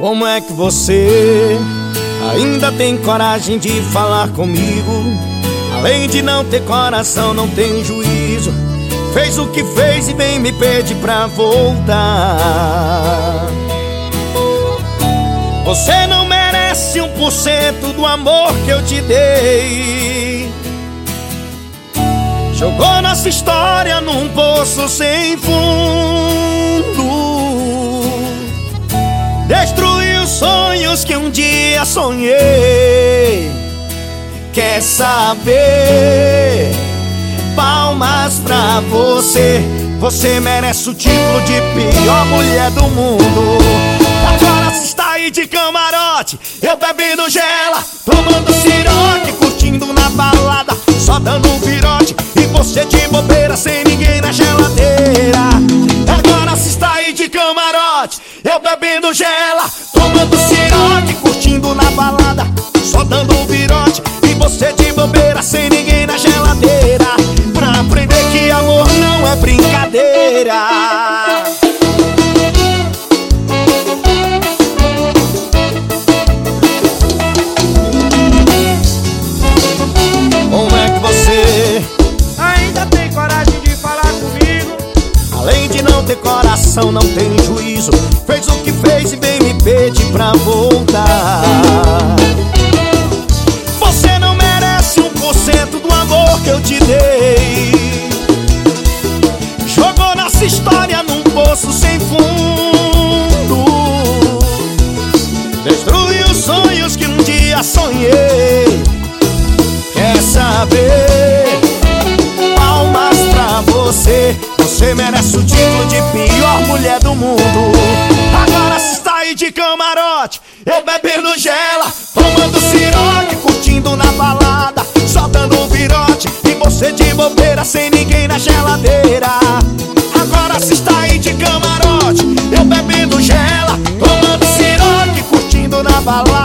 Como é que você ainda tem coragem de falar comigo? Além de não ter coração, não tem juízo. Fez o que fez e bem me pede pra voltar. Você não merece um por cento do amor que eu te dei. Jogou nossa história num poço sem fundo. Destruiu sonhos que um dia sonhei. Quer saber? Palmas pra você. Você merece o título de pior mulher do mundo. Agora se está aí de camarote, eu bebendo gela, tomando siroque, você de bobeira, sem ninguém na geladeira. Agora se está aí de camarote, eu bebendo gela, tomando siroque, curtindo na balada, só dando um virote. E você de bobeira, Além de não ter coração, não tem juízo. Fez o que fez e vem me pedir pra voltar você merece o título de pior mulher do mundo. Agora está aí de camarote Eu bebendo gela Tomando siroque Curtindo na balada Só dando um virote E você de bobeira Sem ninguém na geladeira. Agora se está aí de camarote Eu bebendo gela Tomando siroque Curtindo na balada